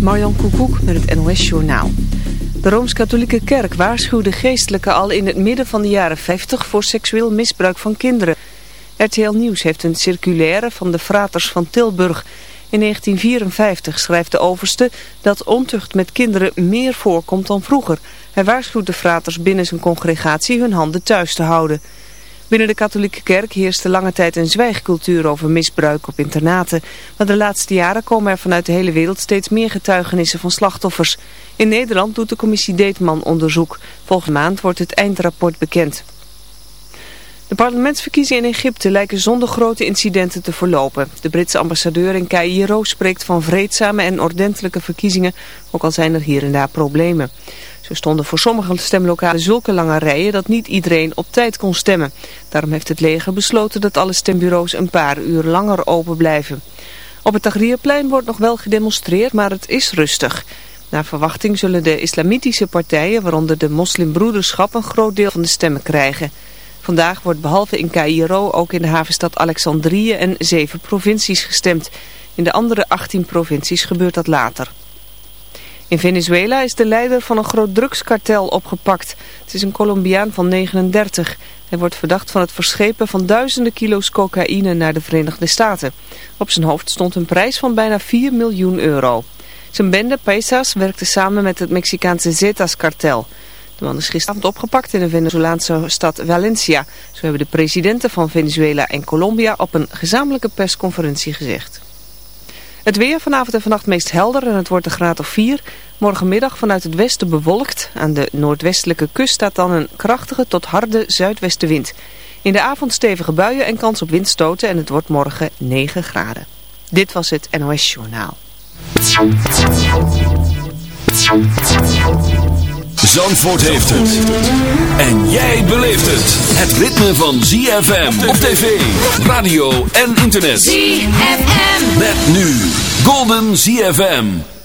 Marjan Koekoek met het NOS Journaal. De Rooms-Katholieke Kerk waarschuwde geestelijke al in het midden van de jaren 50 voor seksueel misbruik van kinderen. RTL Nieuws heeft een circulaire van de fraters van Tilburg. In 1954 schrijft de overste dat ontucht met kinderen meer voorkomt dan vroeger. Hij waarschuwt de fraters binnen zijn congregatie hun handen thuis te houden. Binnen de katholieke kerk heerste lange tijd een zwijgcultuur over misbruik op internaten. Maar de laatste jaren komen er vanuit de hele wereld steeds meer getuigenissen van slachtoffers. In Nederland doet de commissie Deetman onderzoek. Volgende maand wordt het eindrapport bekend. De parlementsverkiezingen in Egypte lijken zonder grote incidenten te verlopen. De Britse ambassadeur in Cairo spreekt van vreedzame en ordentelijke verkiezingen, ook al zijn er hier en daar problemen. Zo stonden voor sommige stemlokalen zulke lange rijen dat niet iedereen op tijd kon stemmen. Daarom heeft het leger besloten dat alle stembureaus een paar uur langer open blijven. Op het Tahrirplein wordt nog wel gedemonstreerd, maar het is rustig. Naar verwachting zullen de islamitische partijen, waaronder de moslimbroederschap, een groot deel van de stemmen krijgen. Vandaag wordt behalve in Cairo ook in de havenstad Alexandrië en zeven provincies gestemd. In de andere 18 provincies gebeurt dat later. In Venezuela is de leider van een groot drugskartel opgepakt. Het is een Colombiaan van 39. Hij wordt verdacht van het verschepen van duizenden kilo's cocaïne naar de Verenigde Staten. Op zijn hoofd stond een prijs van bijna 4 miljoen euro. Zijn bende Paisas werkte samen met het Mexicaanse Zetas-kartel. De man is gisteravond opgepakt in de Venezolaanse stad Valencia. Zo hebben de presidenten van Venezuela en Colombia op een gezamenlijke persconferentie gezegd. Het weer vanavond en vannacht meest helder en het wordt een graad of 4. Morgenmiddag vanuit het westen bewolkt. Aan de noordwestelijke kust staat dan een krachtige tot harde zuidwestenwind. In de avond stevige buien en kans op windstoten en het wordt morgen 9 graden. Dit was het NOS Journaal. Zandvoort heeft het. En jij beleeft het. Het ritme van ZFM op tv, radio en internet. ZFM. Met nu Golden ZFM.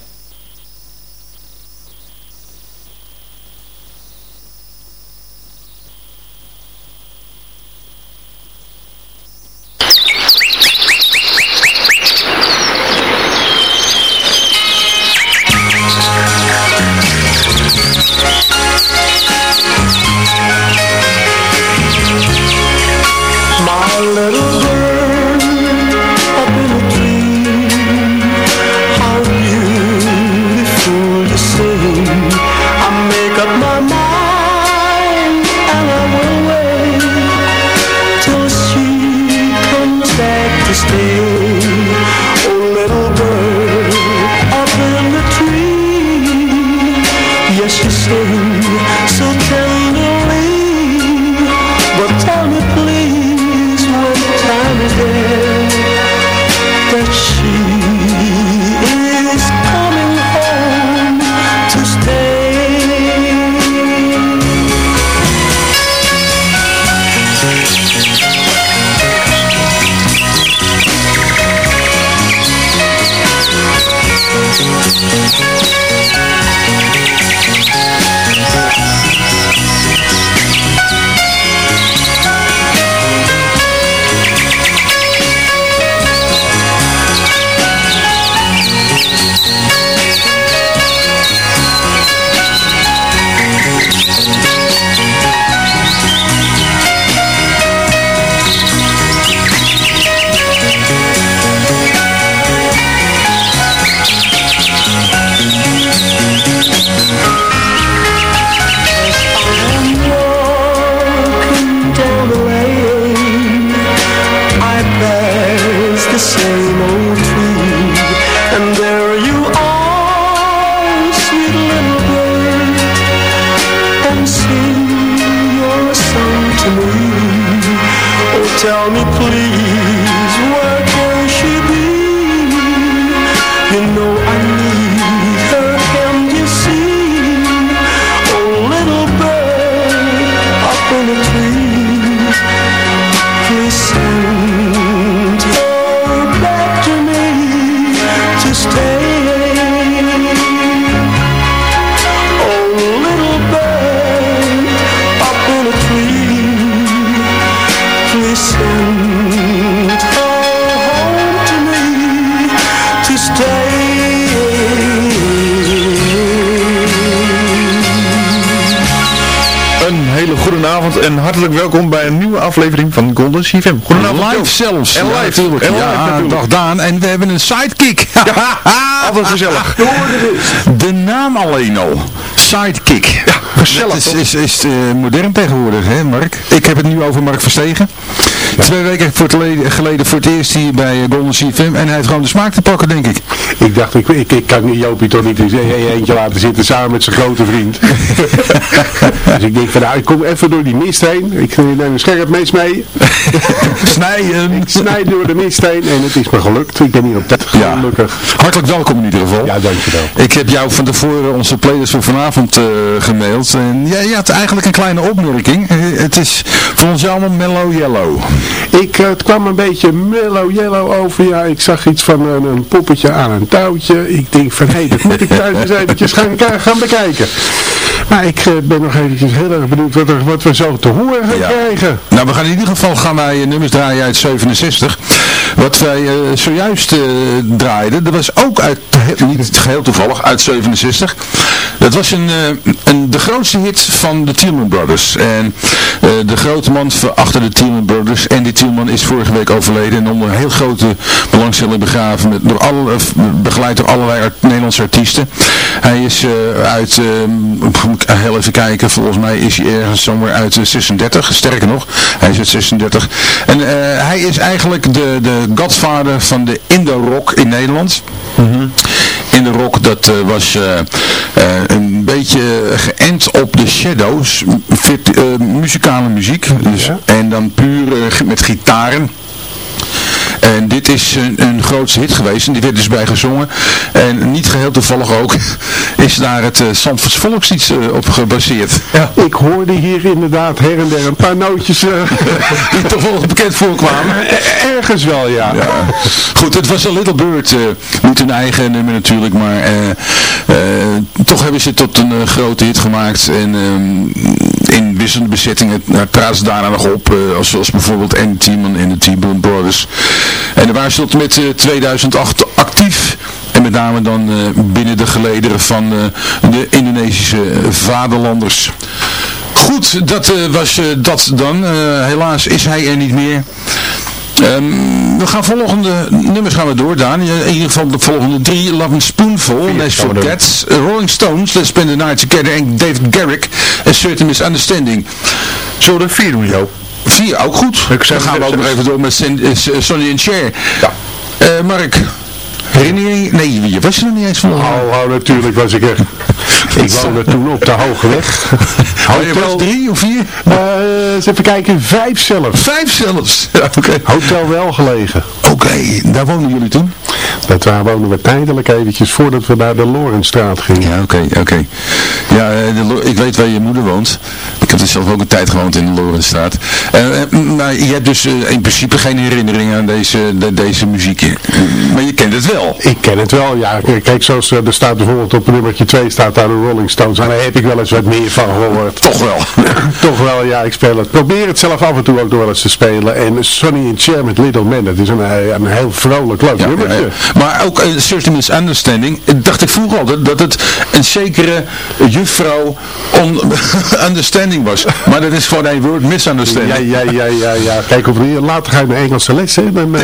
Aflevering van Golden CFM. Goedenavond. Live zelfs. En Ja, live. natuurlijk. En live ja, natuurlijk. dag Daan. En we hebben een sidekick. Altijd gezellig. De naam alleen al. Sidekick. Ja, gezellig, Dat is, toch? is, is, eh, modern tegenwoordig, hè Mark? Ik heb het nu over Mark Verstegen. Twee weken voor het leden- geleden voor het eerst hier bij eh, Golden CFM. En hij heeft gewoon de smaak te pakken, denk ik. Ik dacht, ik, ik, ik kan Jopie toch niet zijn eentje laten zitten samen met zijn grote vriend. dus ik denk van nou, ik kom even door die mist heen. Ik neem een scherp mes mee. Snijden. Ik snijd door de mist heen en het is me gelukt. Ik ben hier op tijd Ja. gelukkig. Hartelijk welkom in ieder geval. Ja, dankjewel. Ik heb jou van tevoren onze playlist voor vanavond eh, gemaild. En jij je had eigenlijk een kleine opmerking. Eh, het is voor ons allemaal mellow yellow. Ik, eh, het kwam een beetje mellow yellow over. Ja, ik zag iets van een, een poppetje aan een touwtje. Ik denk van, hé, dat moet ik thuis eens eventjes gaan, gaan bekijken. Maar ik eh, ben nog eventjes heel erg benieuwd wat, er, wat we zo te horen gaan Ja. krijgen. Nou, we gaan in ieder geval gaan wij eh, nummers draaien uit 67. Wat wij eh, zojuist eh, draaiden, dat was ook uit, niet geheel toevallig, uit 67. Dat was een, eh, een, de grootste hit van de Tielman Brothers. En de grote man achter de Tielman Brothers, Andy Tielman, is vorige week overleden. En onder een heel grote belangstelling begraven, met, door alle, begeleid door allerlei Nederlandse artiesten. Hij is uit, heel even kijken, volgens mij is hij ergens somewhere uit eh, 36, sterker nog, hij is uit 36. En hij is eigenlijk de, de godfather van de Indo-rock in Nederland. In de rock, dat eh, was eh, eh, een beetje geënt op de Shadows, eh, muzikale muziek. Dus, En dan puur eh, met gitaren. En dit is een, een grootste hit geweest en die werd dus bij gezongen. En niet geheel toevallig ook is daar het uh, Zandvoorts Volkslied eh, op gebaseerd. Ja. Ik hoorde hier inderdaad her en der een paar nootjes eh, Die toch wel bekend voorkwamen. ergens wel, ja. Ja. Goed, het was een Little Bird, eh, niet hun eigen nummer natuurlijk, maar eh, eh, toch hebben ze het tot een eh, grote hit gemaakt. En ehm, in wisselende bezettingen nou, traden ze daarna nog op, eh, als, als bijvoorbeeld Andy Timan en de T-Bone Brothers. En daar waren ze tot met eh, 2008 actief. En met name dan eh, binnen de gelederen van eh, de Indonesische eh, vaderlanders. Goed, dat eh, was eh, dat dan. Eh, helaas is hij er niet meer. Ehm, we gaan volgende nummers gaan we door, Daan. In ieder geval de volgende drie. Love and Spoonful, Cats, uh, Rolling Stones, Let's Spend the Night Together en David Garrick, A Certain Misunderstanding. Zullen we er vier doen, Joop? Vier, ook goed. Ik zeg- Dan gaan we ook nog even door met eh, Sonny and Cher. Ja. Eh, Mark, herinner je Nee, je was er nog niet eens van. Oh, oh, natuurlijk was ik er. Ik woonde toen op de Hoge Weg. Oh, je was drie of vier? Eh, eens even kijken, vijf zelfs. Vijf zelfs. Oké, Hotel wel gelegen. Oké, daar woonden jullie toen? Dat waar woonden we tijdelijk eventjes voordat we naar de Lorenstraat gingen. Ja, oké, oké. Ja, eh, ik weet waar je moeder woont. Ik heb dus zelf ook een tijd gewoond in de Lorenstraat. Eh, maar je hebt dus in principe geen herinnering aan deze, de- deze muziek. Maar je kent het wel. Ik ken het wel, ja. Kijk, zoals eh, er staat bijvoorbeeld op nummertje 2 staat daar de Rolling Stones. En daar heb ik wel eens wat meer van gehoord. Toch wel. Toch wel, ja, ik speel het. Probeer het zelf af en toe ook nog wel eens te spelen. En Sonny and Cher met Little Man, dat is een, eh, een heel vrolijk leuk Ja, nummertje. ja, ja. Maar ook een certain misunderstanding. eh, Dacht ik vroeger altijd dat het een zekere juffrouw on understanding was. Maar dat is gewoon een woord misunderstanding. Ja, ja, ja, ja, ja. Kijk, of later ga je naar Engelse les, hè. Dan, eh,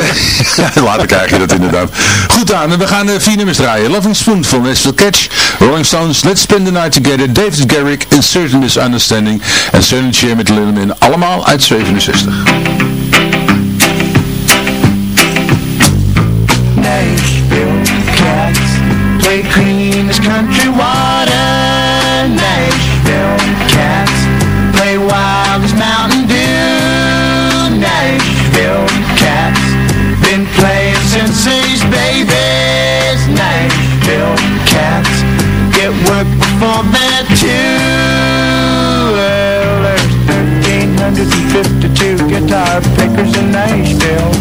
Ja, later krijg je dat inderdaad. Goed we gaan eh, vier nummers draaien. Loving Spoonful, Nashville Catch, Rolling Stones, Let's Spend the Night Together, David Garrick, In Certain Misunderstanding en Sunny Chair met Little Man. Allemaal uit 67. Nashville work before they're. Well, there's 1,352 guitar pickers in Nashville.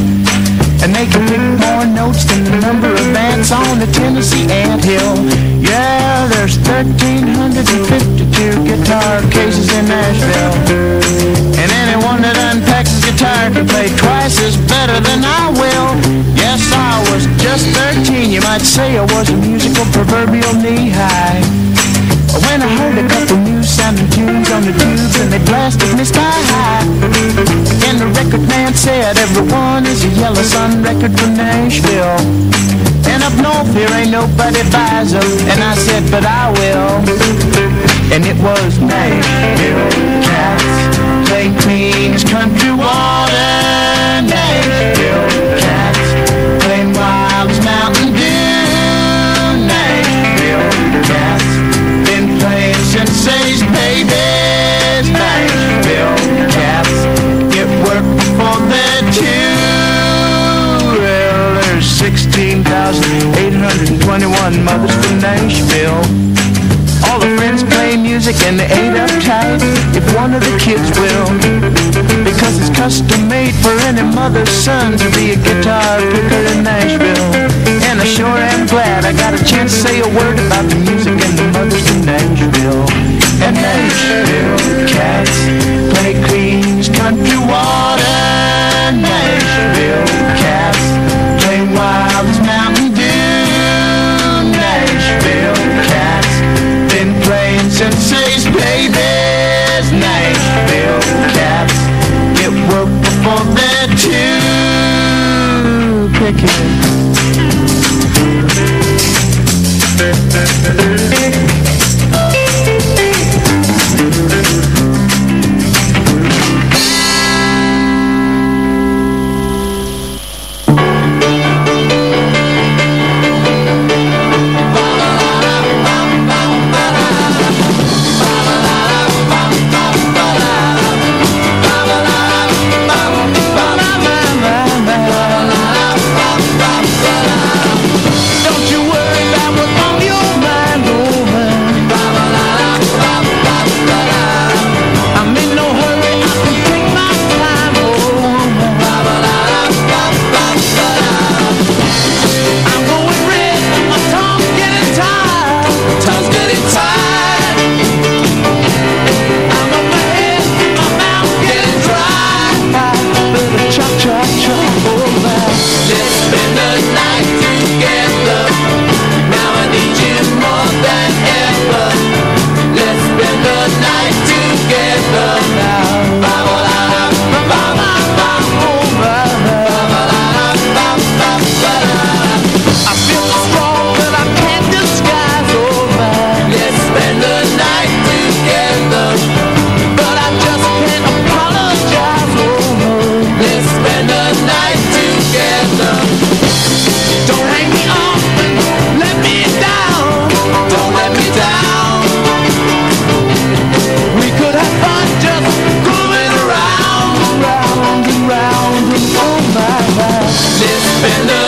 And they can pick more notes than the number of ants on the Tennessee anthill. Yeah, there's 1,352 guitar cases in Nashville. And anyone that unpacks his guitar can play twice as better than I will. Yes, I was just 13. You might say I was a musical proverbial knee when I heard a couple new sounding tunes on the tubes and they blasted me sky high. And the record man said everyone is a Yellow Sun record from Nashville. And up north here ain't nobody buys them And I said but I will. And it was Nashville cats. Play clean as country water Nashville. 16,821 mothers from Nashville. All the friends play music and they ain't uptight if one of the kids will. Because it's custom made for any mother's son to be a guitar picker in Nashville. And I sure am glad I got a chance to say a word about the music and the mothers from Nashville. And Nashville cats play Queen's Country Water. Nashville Spend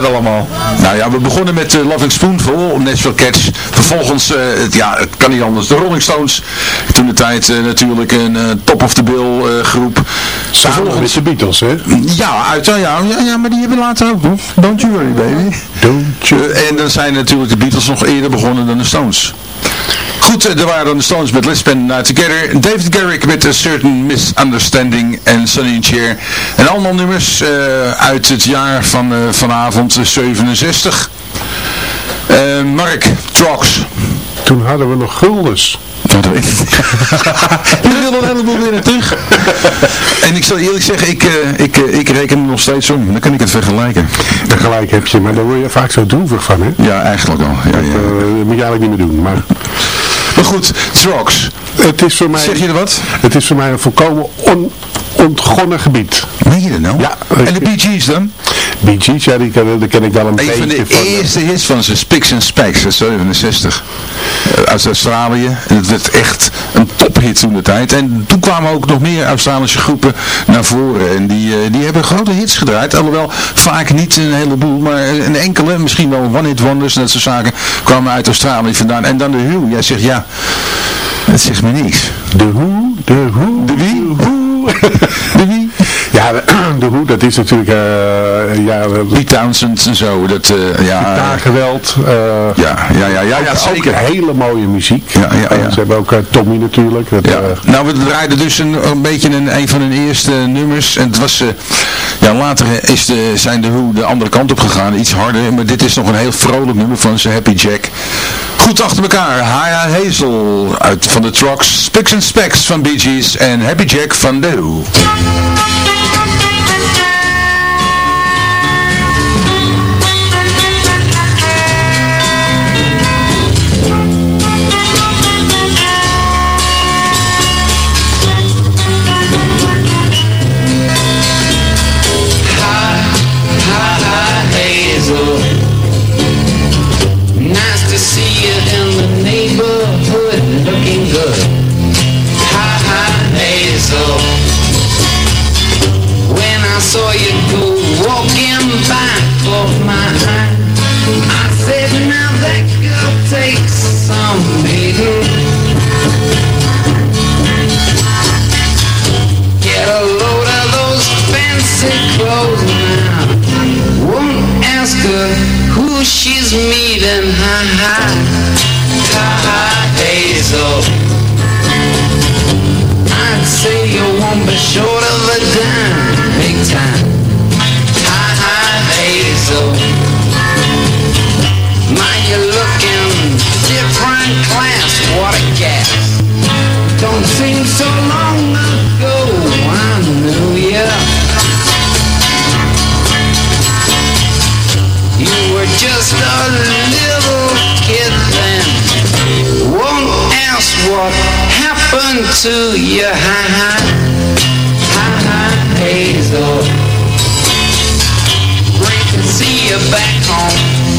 dat allemaal? Nou ja, we begonnen met uh, Loving Spoonful, Nashville Cats. Vervolgens, eh, het, ja, het kan niet anders, de Rolling Stones. Toen de tijd eh, natuurlijk een top of the bill groep. Samen met de Beatles, hè? Ja, uit, ja, ja, ja, maar die hebben later ook nog. Don't you worry, baby. Don't you... En dan zijn natuurlijk de Beatles nog eerder begonnen dan de Stones. Goed, eh, er waren de Stones met Let's Spend the Night Together. David Garrick met A Certain Misunderstanding en Sunny Chair. En allemaal nummers eh, uit het jaar van eh, vanavond eh, 67. Eh, Mark, Trox. Toen hadden we nog guldens. Dat weet ik. Je wil een heleboel weer terug. En ik zal eerlijk zeggen, ik, ik, ik reken hem nog steeds om. Dan kan ik het vergelijken. En gelijk heb je, maar daar word je vaak zo droevig van, hè? Ja, eigenlijk al. Ja, Dat, ja. dat moet je eigenlijk niet meer doen. Maar Maar goed, Trox. het is voor mij, Zeg je er wat? het is voor mij een volkomen on, ontgonnen gebied. Meen je dat nou? Ja. En de Bee Gees dan? Bee Gees, ja, die ken, die ken ik wel een, Een van beetje de eerste hits van ze, Spicks and uit 67. Eh, uit Australië. En het werd echt een tophit toen de tijd. En toen kwamen ook nog meer Australische groepen naar voren. En die, eh, die hebben grote hits gedraaid. Alhoewel vaak niet een heleboel, maar een enkele, misschien wel one-hit wonders en dat soort zaken, kwamen uit Australië vandaan. En dan de Who. Jij zegt ja, het zegt me niks. De hoe, de hoe, De wie? de hoe. De wie? De, de hoe, dat is natuurlijk, eh ja, Pete Townsend en zo. Dat, eh, ja, gitaargeweld. eh ja, ja, ja, ja, ja, ook zeker. hele mooie muziek. Ja, ja, ja. Ze hebben ook eh, Tommy natuurlijk. Dat, Ja. eh, nou, we draaiden dus een, een beetje een, een van hun eerste nummers. En het was, eh, ja, later is de, zijn de Who de andere kant op gegaan, iets harder. Maar dit is nog een heel vrolijk nummer van ze, Happy Jack. Goed achter elkaar, Haya Hazel uit, van de Trucks, Spicks and Specks van Bee Gees en Happy Jack van The Who. Don't seem so long ago I knew ya. You were just a little kid then. Won't ask what happened to you. Ha ha, ha ha, Hazel. Great to see you back home.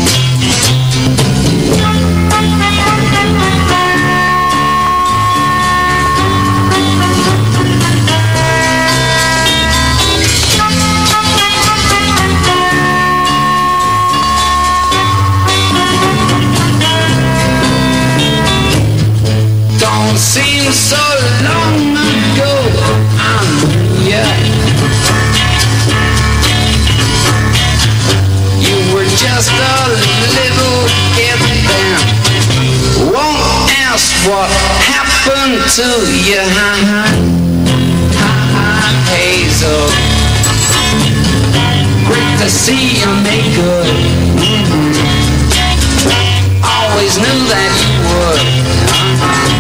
So long ago I knew ya. You were just a little kid then. Won't ask what happened to you. Ha ha, ha ha, Hazel. Great to see you make good. Mhm. Always knew that you would.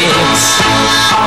things.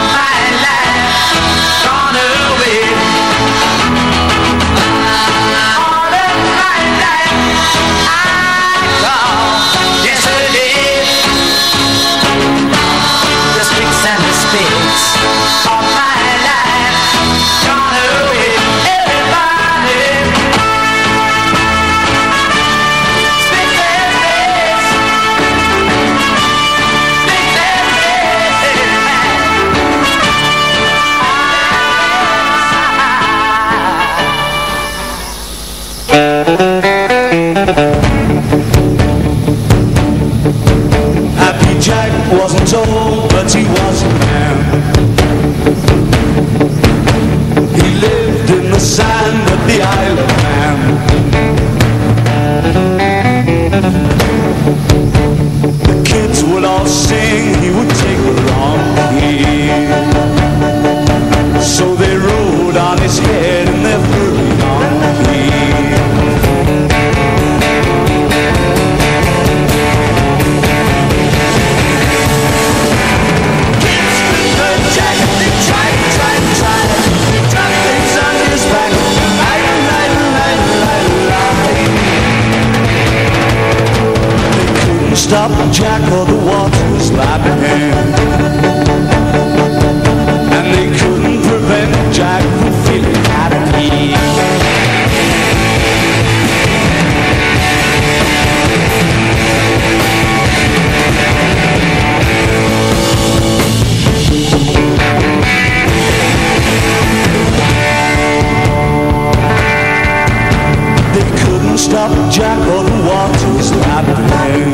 stop Jack on what is happening?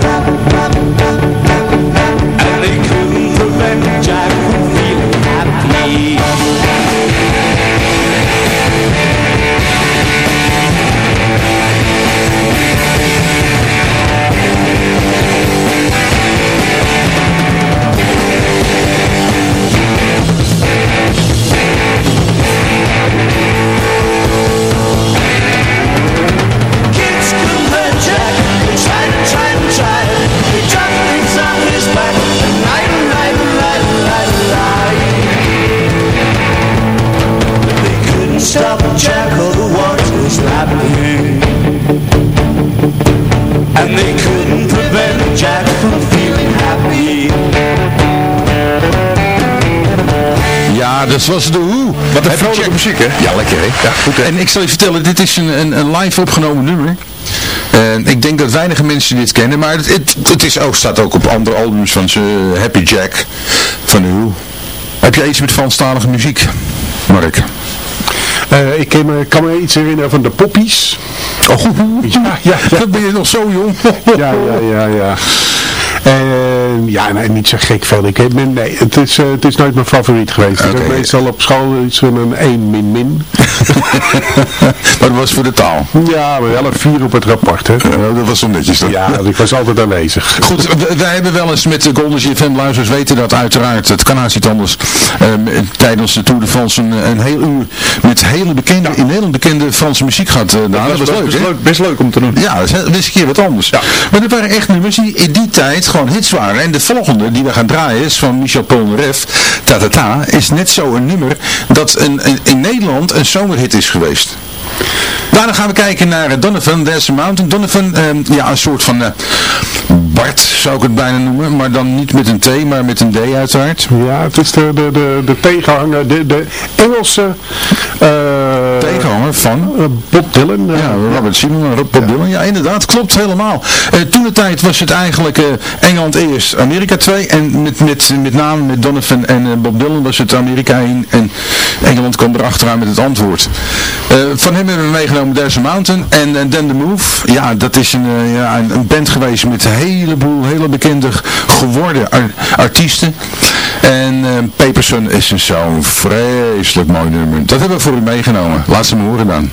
Ja, dat was de hoe. Wat een vrolijke muziek, hè? Ja, lekker, hè? Ja, goed. En ik zal je vertellen, dit is een, een, een live opgenomen nummer. en ik denk dat weinige mensen dit kennen, maar het, het, is ook, staat ook op andere albums van ze, Happy Jack van de hoe Heb jij iets met Franstalige muziek, Mark? Eh, ik kan me, kan iets herinneren van de poppies. Oh, ja, ja, ja. Dat ben je nog zo jong. ja, ja, ja, ja ja, nee, niet zo gek veel. Ik heb, nee, het is, eh, het is nooit mijn favoriet geweest. Ik Oké. heb meestal op school iets van een 1 min min. Maar dat was voor de taal. Ja, maar wel een 4 op het rapport. Hè. Ja, dat was zo netjes. Ja, ik was altijd aanwezig. Goed, wij hebben wel eens met de Golden GFM luisteraars weten dat uiteraard. Het kan niet anders. ehm, tijdens de Tour de France een, een heel uur met hele bekende, in Nederland bekende Franse muziek eh, nou, dat was leuk, best, leuk, best leuk om te doen. Ja, dat is dat is een keer wat anders. Maar er waren echt nummers die in die tijd gewoon hits waren. En de volgende die we gaan draaien is van Michel Polnareff, Ta Ta Ta, is net zo een nummer dat een, een- in Nederland een zomerhit is geweest. Daarna gaan we kijken naar eh, Donovan, There's a Mountain. Donovan, ehm, ja, een soort van eh, Bart zou ik het bijna noemen, maar dan niet met een T, maar met een D uiteraard. Ja, het is de, de, de, de tegenhanger, de, de Engelse eh, Tegenhanger van eh, Bob Dylan. eh, Ja, Robert Simon Rob Dylan. Ja, inderdaad, klopt helemaal. Eh, toen de tijd was het eigenlijk eh, Engeland eerst, Amerika 2. En met, met, met name met Donovan en eh, Bob Dylan was het Amerika 1. En Engeland kwam erachteraan met het antwoord. Eh, van hem hebben we meegenomen a Mountain. En en Then The Move. Ja, dat is een, eh, ja, een, een band geweest met een heleboel hele bekende geworden ar- artiesten. En Paperson is een zo'n vreselijk mooi nummer. Dat hebben we voor u meegenomen. Laat ze me horen dan.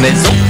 Mais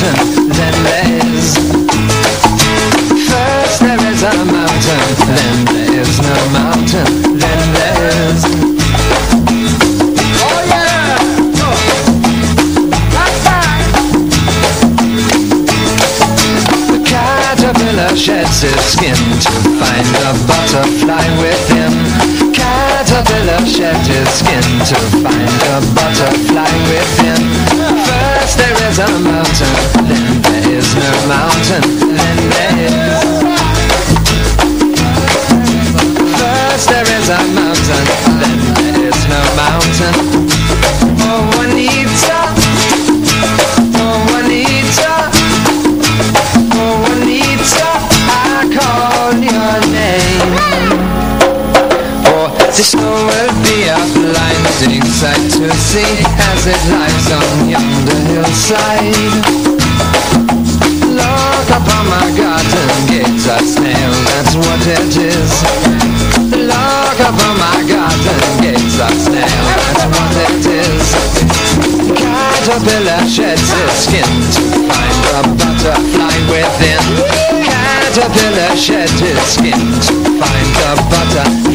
then there is. First there is a mountain, then there is no mountain, then there is. Oh yeah! The caterpillar sheds its skin to find a butterfly within. Caterpillar sheds its skin caterpillar shed his skin to find the butter.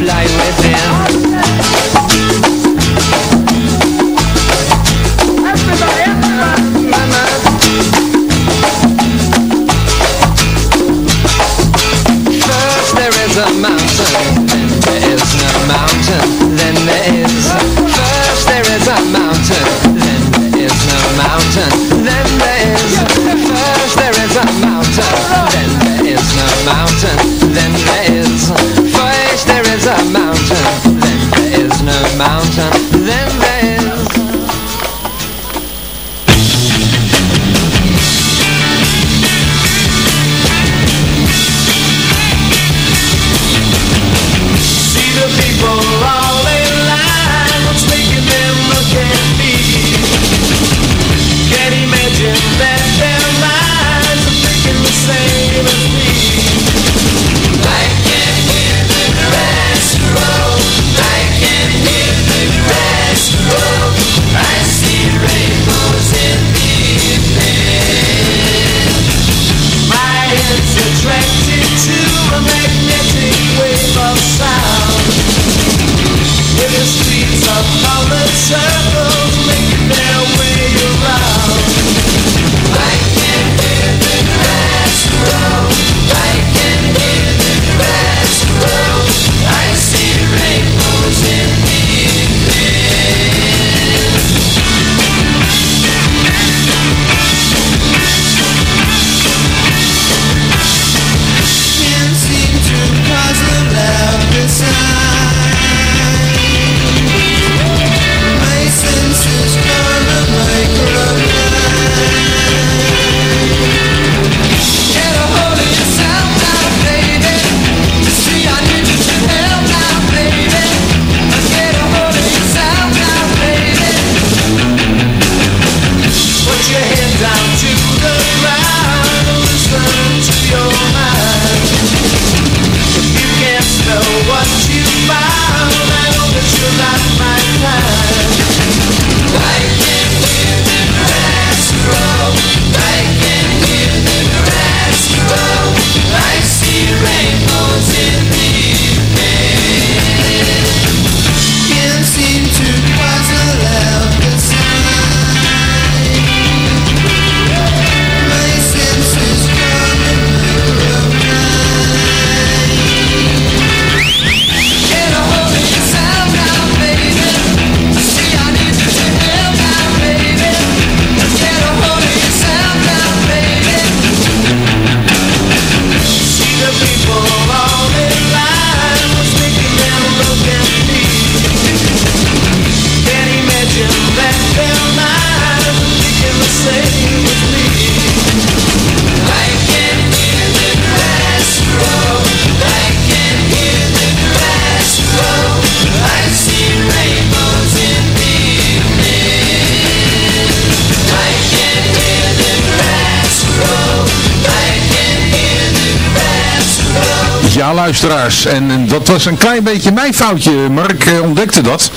luisteraars. En dat was een klein beetje mijn foutje. Mark eh, ontdekte dat.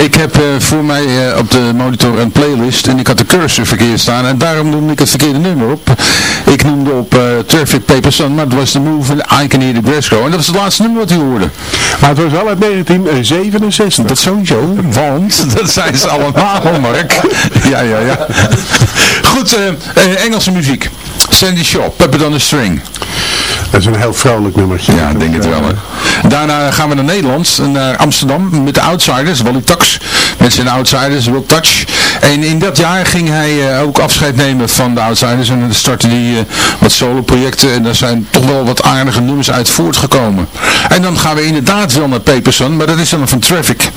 Ik heb eh, voor mij eh, op de monitor een playlist en ik had de cursor verkeerd staan en daarom noemde ik het verkeerde nummer op. Ik noemde op uh, Traffic Paper maar het was de move I Can Hear The Grass En dat is het laatste nummer wat u hoorde. Maar het was wel uit 1967. Dat sowieso, want dat zijn ze allemaal, Mark. ja, ja, ja. Goed, Engelse muziek. Sandy Shaw, Pepper on the String. Dat is een heel vrouwelijk nummertje. Ja, ik denk het wel. Daarna gaan we naar Nederland, naar Amsterdam, met de Outsiders, Wally Tax. Mensen in de Outsiders, Will Touch. En in dat jaar ging hij eh, ook afscheid nemen van de Outsiders. En dan startte hij eh, wat solo-projecten. En daar zijn toch wel wat aardige nummers uit voortgekomen. En dan gaan we inderdaad wel naar Peperson, maar dat is dan van Traffic.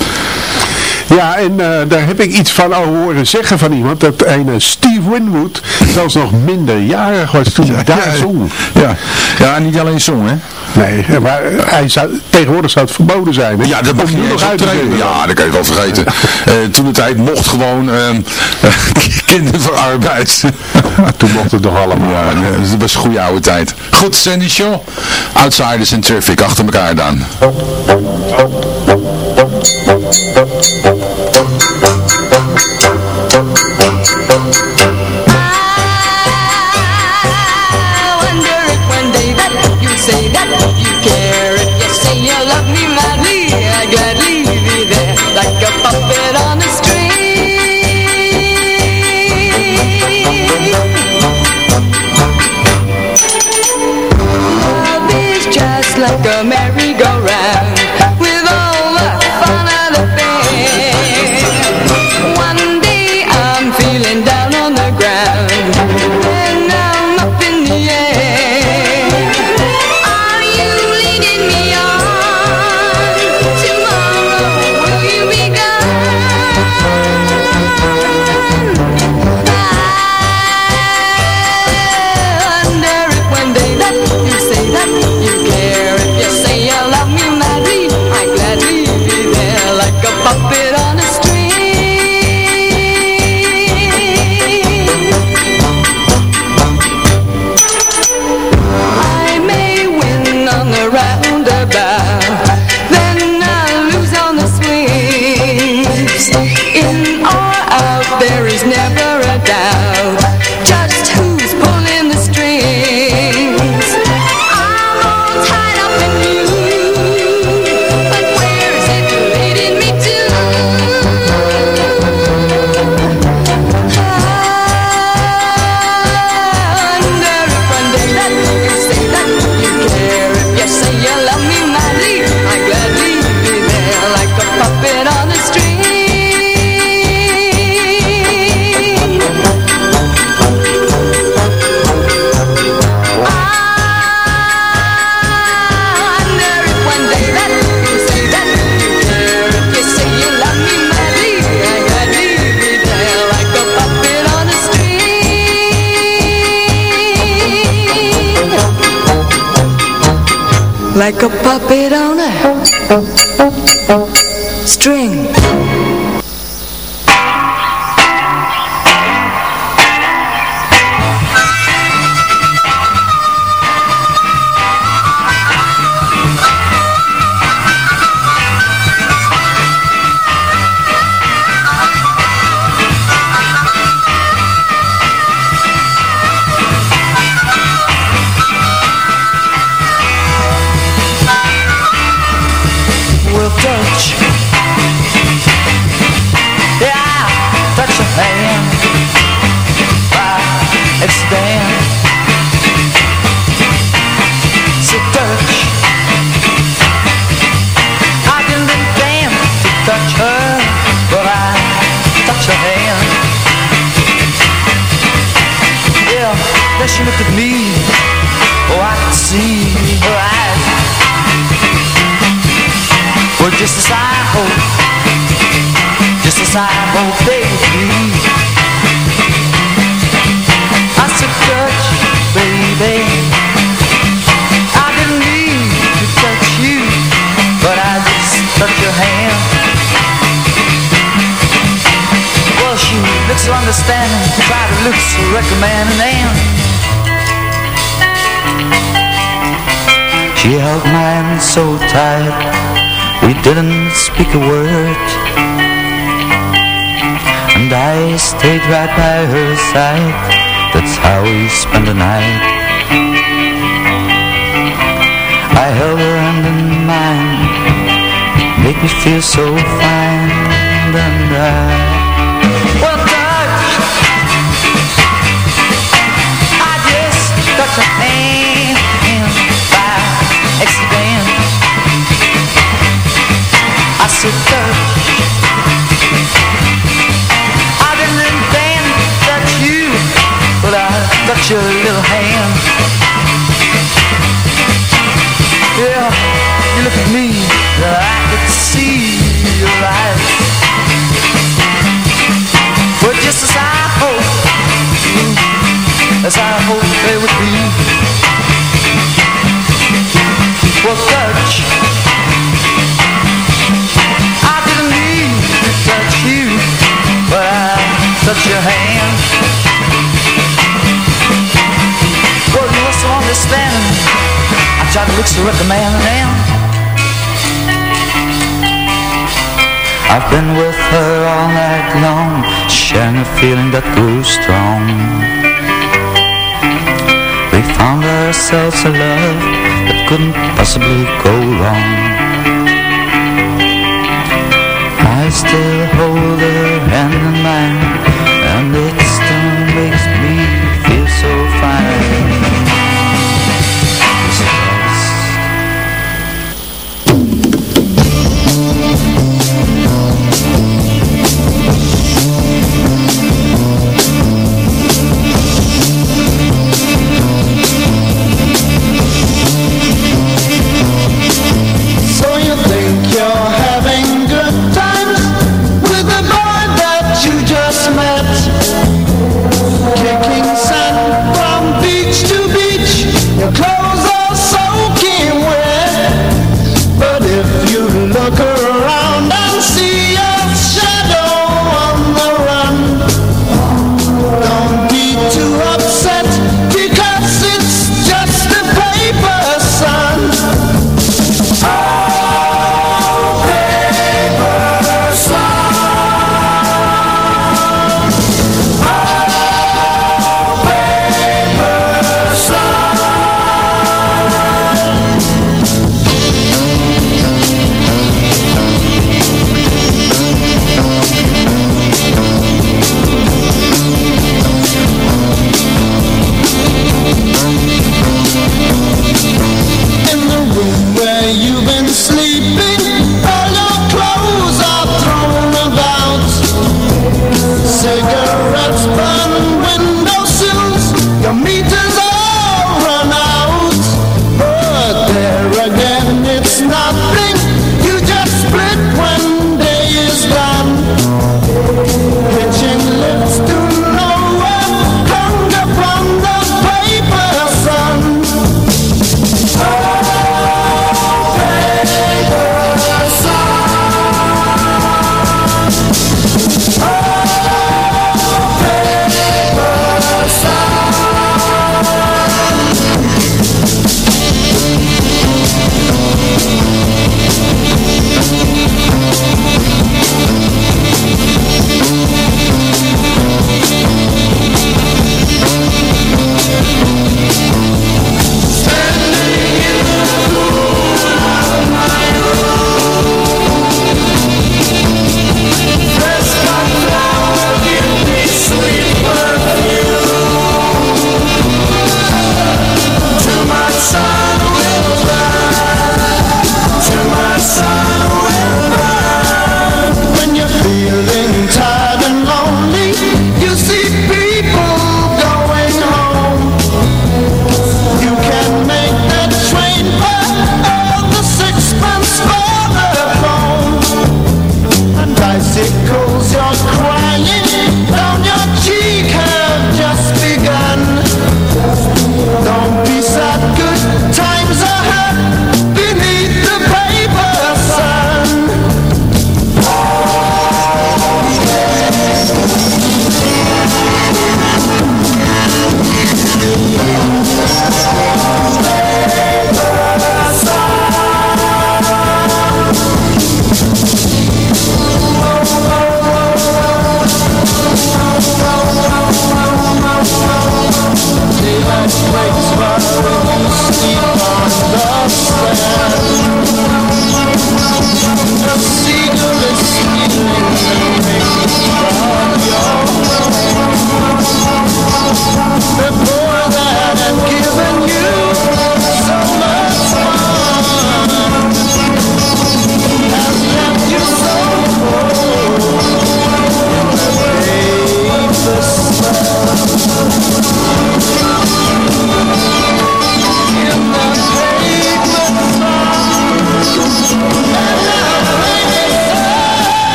Ja, en eh, daar heb ik iets van al horen zeggen van iemand. Dat een Steve Winwood zelfs nog minderjarig was toen hij daar ja, zong. Ja. ja, niet alleen zong, hè? Nee, maar hij zou, tegenwoordig zou het verboden zijn. Hè? Ja, dat mag je nog nog uit te uittreden. zenden. Ja, dat kan je wel vergeten. Eh, toen de tijd mocht gewoon ehm kinderen van arbeid. Toen mocht het nog allemaal. Ja, dat was een goede oude tijd. Goed, Sandy Shaw. Outsiders en Traffic achter elkaar dan. I just as I hoped, just as I hope they would be. I said, touch, baby. I didn't mean to touch you, but I just touched your hand. Well, she looked so understanding, tried to look so recommending, and she held mine so tight. We didn't speak a word. And I stayed right by her side. That's how we spent the night. I held her hand in mine. Make me feel so fine. And I Well, touch I just touched her hand I didn't think that you. Would touch your little hand. Yeah, you look at me I could see your eyes. But just as I hope As I hope they would be your hand. Well, you must understand I tried to look so at the man and I've been with her all night long. Sharing a feeling that grew strong. We found ourselves a love That couldn't possibly go wrong. I still hold her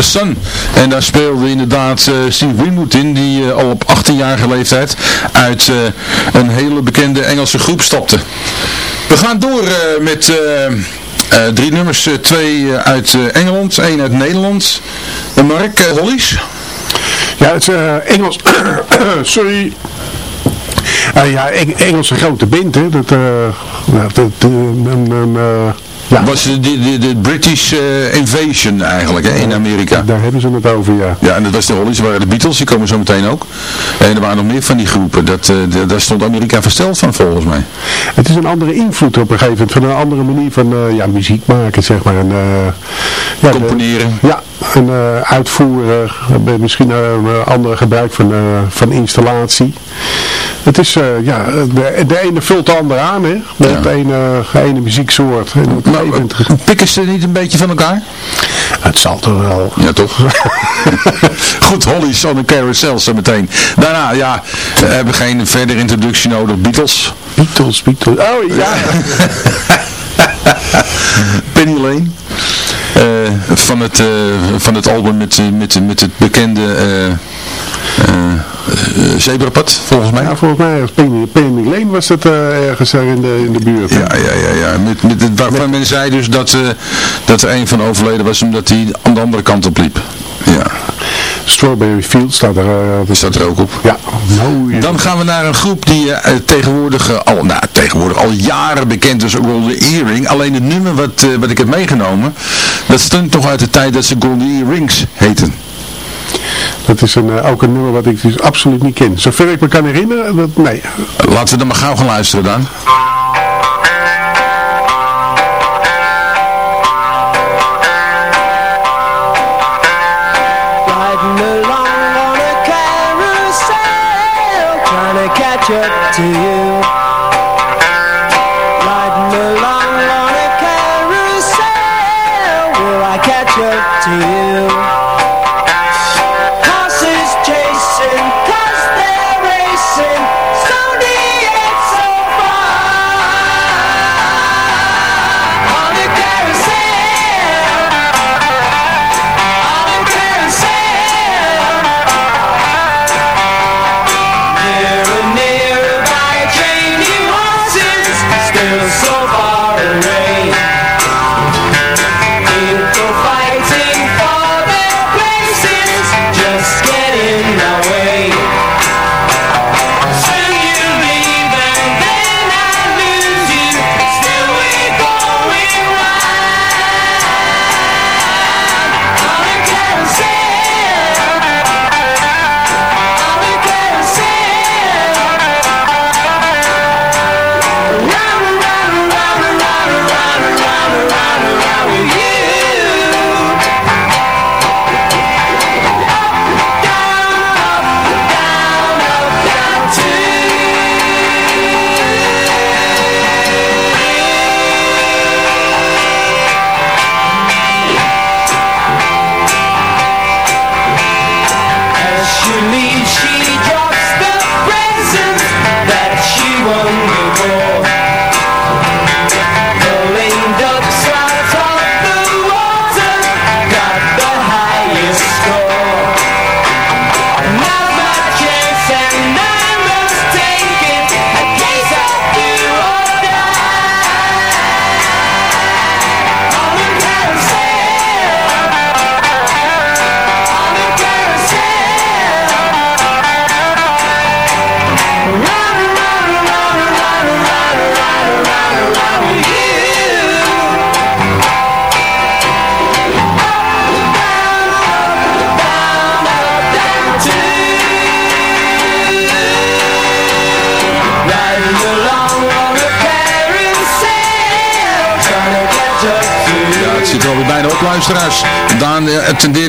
the Sun. En daar speelde inderdaad uh, Steve Winwood in, die eh, al op 18-jarige leeftijd uit eh, een hele bekende Engelse groep stapte. We gaan door met... Drie nummers, twee uit Engeland, één uit Nederland. Mark, Hollies? Ja, het is Engels. Sorry. ja, Engelse grote bint hè. Dat, nou, dat, dat, ja, Was de, de, de, British eh, Invasion eigenlijk hè, in Amerika. daar hebben ze het over, ja. Ja, en dat was de Hollies, waren de Beatles, die komen zo meteen ook. En er waren nog meer van die groepen. Dat, de- daar stond Amerika versteld van volgens mij. Het is een andere invloed op een gegeven moment, van een andere manier van eh, ja, muziek maken, zeg maar. En, ja, de- Componeren. ja, en uh, uitvoeren, eh, misschien eh, een andere gebruik van, eh, van installatie. Het is, eh, ja, de, de ene vult de andere aan, hè. Met Ja. de ene, muzieksoort. En een moment- pikken ze niet een beetje van elkaar? het zal toch wel. Ja, toch? Goed, Hollies on the Carousel zo meteen. Daarna, ja, we hebben geen verdere introductie nodig. Beatles. Beatles, Beatles. Oh ja. Penny Lane. Eh, van, het, eh, van het album met, eh, met, met het bekende eh, zebrapad, volgens mij. ja, volgens mij was Penny, Penny Lane was dat ergens daar in de, in de buurt. Ja, ja, ja, ja. Met, met, het- waarvan men zei dus dat, dat er een van overleden was omdat hij aan de andere kant op liep. Ja, Strawberry Field staat er. dat staat er ook op. ja. Dan gaan we naar een groep die eh, tegenwoordig, eh, al, nou, tegenwoordig al jaren bekend is, Golden Earring. Alleen het nummer wat, wat ik heb meegenomen, dat stond nog uit de tijd dat ze Golden Earrings heten. Dat is een, ook een nummer wat ik dus absoluut niet ken. Zover ik me kan herinneren, dat, nee. Laten we dan maar gauw gaan luisteren dan.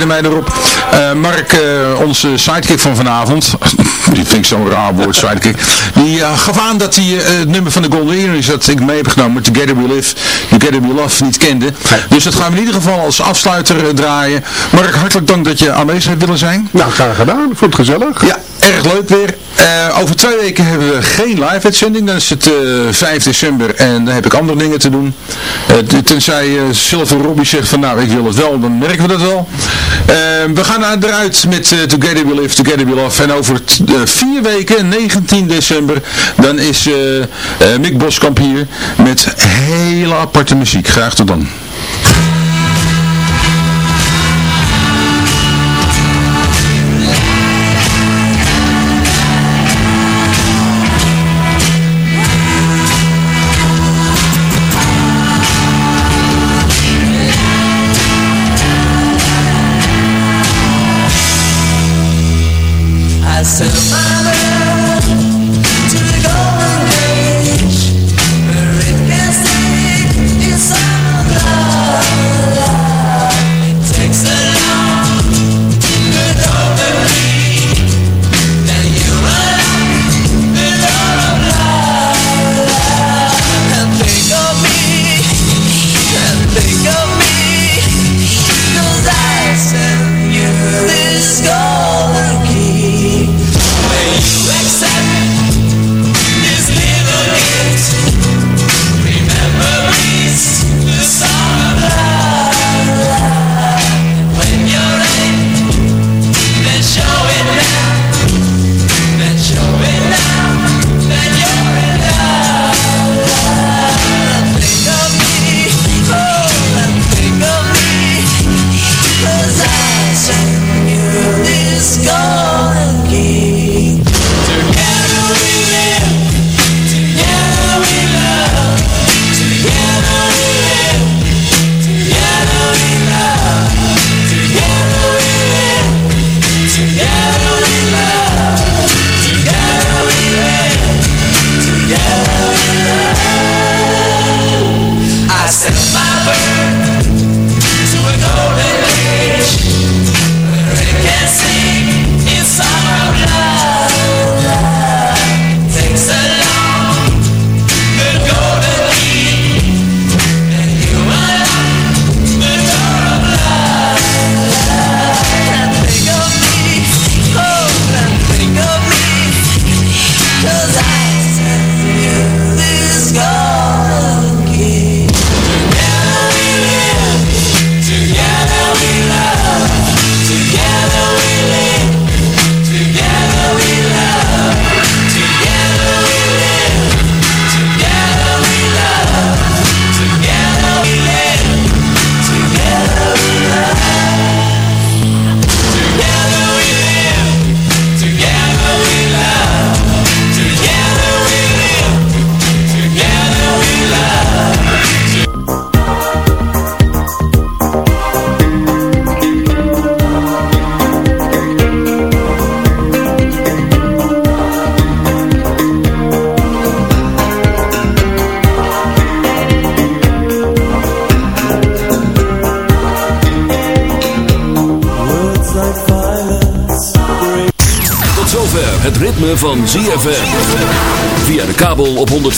Attendeerde mij erop. Eh, Mark, eh, onze sidekick van vanavond, die vind ik zo'n raar woord, sidekick, die eh, gaf aan dat hij eh, het nummer van de Golden Earrings dat ik mee heb genomen, Together We Live, Together We Love, niet kende. Dus dat gaan we in ieder geval als afsluiter eh, draaien. Mark, hartelijk dank dat je aanwezig hebt willen zijn. Nou, graag gedaan. Ik vond het gezellig. Ja, erg leuk weer. Over twee weken hebben we geen live uitzending. Dan is het uh, 5 december en dan heb ik andere dingen te doen. Uh, tenzij Silver Robbie zegt van nou ik wil het wel, dan merken we dat wel. we gaan eruit met Together We Live, Together We Love. En over vier weken, 19 december, dan is Mick Boskamp hier met hele aparte muziek. Graag tot dan.